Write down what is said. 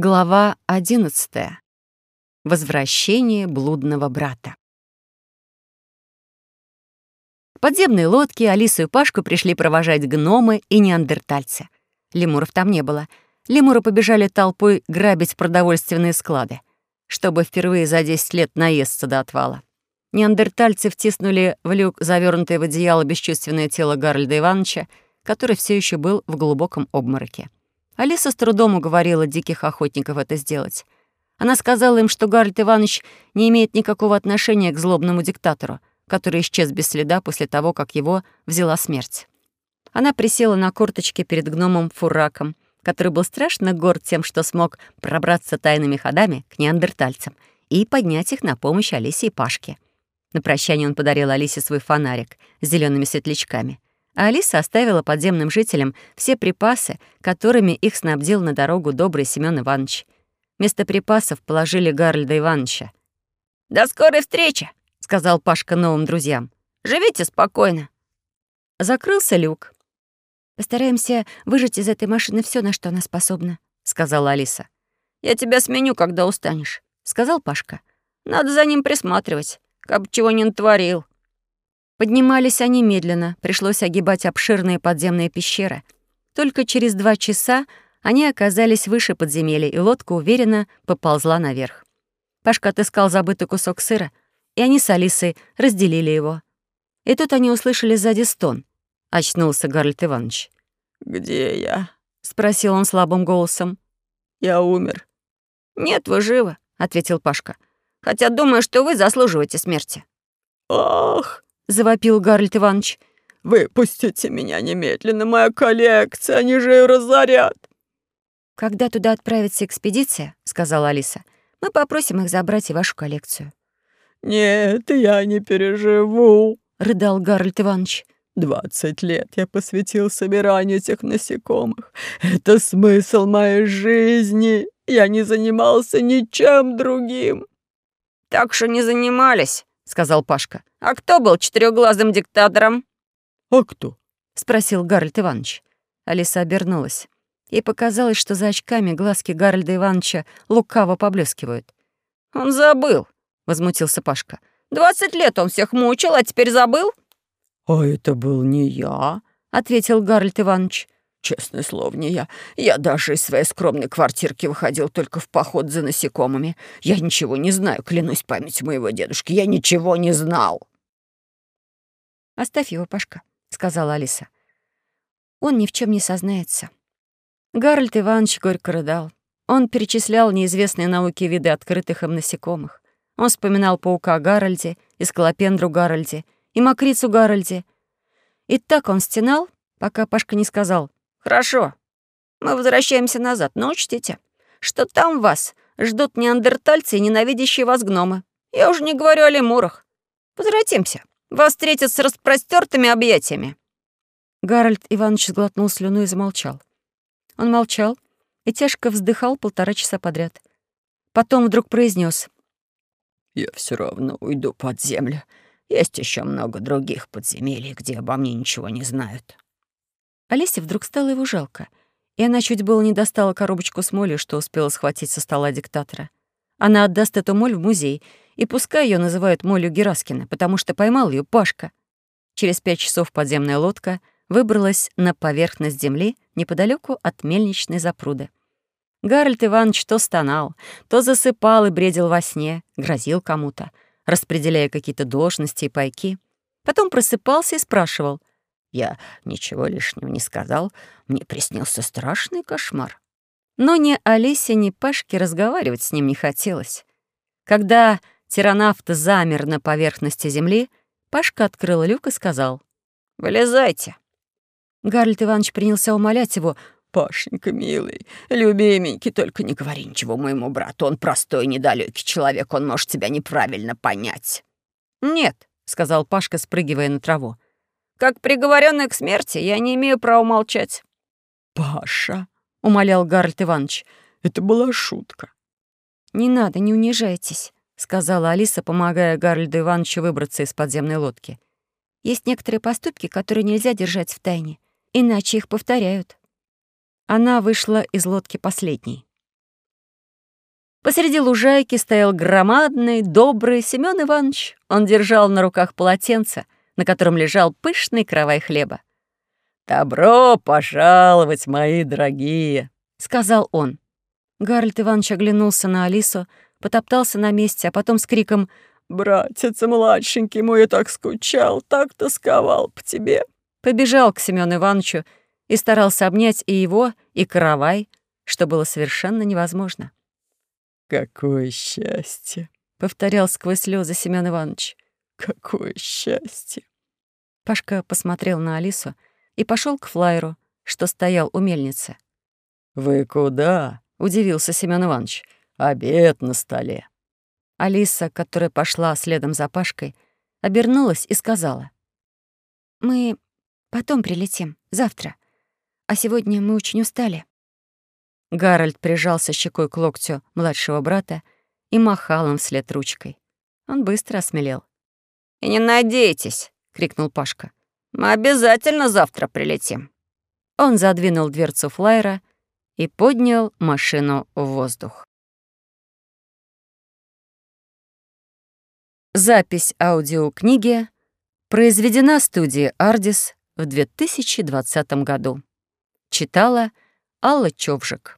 Глава одиннадцатая. Возвращение блудного брата. В подземной лодке Алису и Пашку пришли провожать гномы и неандертальцы. Лемуров там не было. Лемуры побежали толпой грабить продовольственные склады, чтобы впервые за 10 лет наесться до отвала. Неандертальцы втиснули в люк завернутое в одеяло бесчувственное тело Гарольда Ивановича, который все еще был в глубоком обмороке. Алиса с трудом уговорила диких охотников это сделать. Она сказала им, что Гарольд Иванович не имеет никакого отношения к злобному диктатору, который исчез без следа после того, как его взяла смерть. Она присела на корточки перед гномом Фураком, который был страшно горд тем, что смог пробраться тайными ходами к неандертальцам и поднять их на помощь Алисе и Пашке. На прощание он подарил Алисе свой фонарик с зелеными светлячками — а Алиса оставила подземным жителям все припасы, которыми их снабдил на дорогу добрый Семён Иванович. Вместо припасов положили Гарльда Ивановича. «До скорой встречи!» — сказал Пашка новым друзьям. «Живите спокойно!» Закрылся люк. «Постараемся выжать из этой машины все, на что она способна», — сказала Алиса. «Я тебя сменю, когда устанешь», — сказал Пашка. «Надо за ним присматривать, как бы чего не натворил». Поднимались они медленно, пришлось огибать обширные подземные пещеры. Только через два часа они оказались выше подземелья, и лодка уверенно поползла наверх. Пашка отыскал забытый кусок сыра, и они с Алисой разделили его. И тут они услышали сзади стон. Очнулся Гарльд Иванович. «Где я?» — спросил он слабым голосом. «Я умер». «Нет, вы живы», — ответил Пашка. «Хотя думаю, что вы заслуживаете смерти». «Ах!» — завопил Гарольд Иванович. «Выпустите меня немедленно, моя коллекция, они же ее разорят!» «Когда туда отправится экспедиция, — сказала Алиса, — мы попросим их забрать и вашу коллекцию». «Нет, я не переживу», — рыдал Гарольд Иванович. «Двадцать лет я посвятил собиранию этих насекомых. Это смысл моей жизни. Я не занимался ничем другим». «Так что не занимались», — сказал Пашка. «А кто был четырехглазым диктатором?» «А кто?» — спросил Гарольд Иванович. Алиса обернулась. Ей показалось, что за очками глазки Гарольда Ивановича лукаво поблескивают. «Он забыл», — возмутился Пашка. «Двадцать лет он всех мучил, а теперь забыл?» «А это был не я», — ответил Гарольд Иванович. Честное слово, не я. Я даже из своей скромной квартирки выходил только в поход за насекомыми. Я ничего не знаю, клянусь памятью моего дедушки. Я ничего не знал. «Оставь его, Пашка», — сказала Алиса. «Он ни в чем не сознается». Гарольд Иванович горько рыдал. Он перечислял неизвестные науке виды открытых им насекомых. Он вспоминал паука Гарольде и скалопендру Гарольде и мокрицу Гарольде. И так он стенал, пока Пашка не сказал Хорошо. Мы возвращаемся назад, но учтите, что там вас ждут неандертальцы и ненавидящие вас гномы. Я уже не говорю о лемурах. Возвратимся. Вас встретят с распростертыми объятиями». Гарольд Иванович сглотнул слюну и замолчал. Он молчал и тяжко вздыхал полтора часа подряд. Потом вдруг произнес: «Я все равно уйду под землю. Есть еще много других подземелий, где обо мне ничего не знают». Олесе вдруг стало его жалко, и она чуть было не достала коробочку с молью, что успела схватить со стола диктатора. Она отдаст эту моль в музей, и пускай ее называют молью Гераскина, потому что поймал ее Пашка. Через пять часов подземная лодка выбралась на поверхность земли неподалеку от мельничной запруды. Гарольд Иванович то стонал, то засыпал и бредил во сне, грозил кому-то, распределяя какие-то должности и пайки. Потом просыпался и спрашивал, я ничего лишнего не сказал. Мне приснился страшный кошмар. Но ни Олесе, ни Пашке разговаривать с ним не хотелось. Когда тиранавт замер на поверхности земли, Пашка открыл люк и сказал «Вылезайте». Гарольд Иванович принялся умолять его «Пашенька, милый, любименький, только не говори ничего моему брату. Он простой, недалекий человек, он может тебя неправильно понять». «Нет», — сказал Пашка, спрыгивая на траву. Как приговоренный к смерти, я не имею права молчать». «Паша», — умолял Гарольд Иванович, — «это была шутка». «Не надо, не унижайтесь», — сказала Алиса, помогая Гарольду Ивановичу выбраться из подземной лодки. «Есть некоторые поступки, которые нельзя держать в тайне, иначе их повторяют». Она вышла из лодки последней. Посреди лужайки стоял громадный, добрый Семён Иванович. Он держал на руках полотенце, на котором лежал пышный кровай хлеба. «Добро пожаловать, мои дорогие!» — сказал он. Гарольд Иванович оглянулся на Алису, потоптался на месте, а потом с криком «Братец младшенький мой, я так скучал, так тосковал по тебе!» побежал к Семёну Ивановичу и старался обнять и его, и каравай, что было совершенно невозможно. «Какое счастье!» — повторял сквозь слезы Семён Иванович. «Какое счастье!» Пашка посмотрел на Алису и пошел к флайеру, что стоял у мельницы. «Вы куда?» — удивился Семён Иванович. «Обед на столе». Алиса, которая пошла следом за Пашкой, обернулась и сказала. «Мы потом прилетим, завтра. А сегодня мы очень устали». Гарольд прижался щекой к локтю младшего брата и махал им вслед ручкой. Он быстро осмелел. «И не надейтесь!» — крикнул Пашка. «Мы обязательно завтра прилетим». Он задвинул дверцу флайера и поднял машину в воздух. Запись аудиокниги произведена студией «Ардис» в 2020 году. Читала Алла Човжик.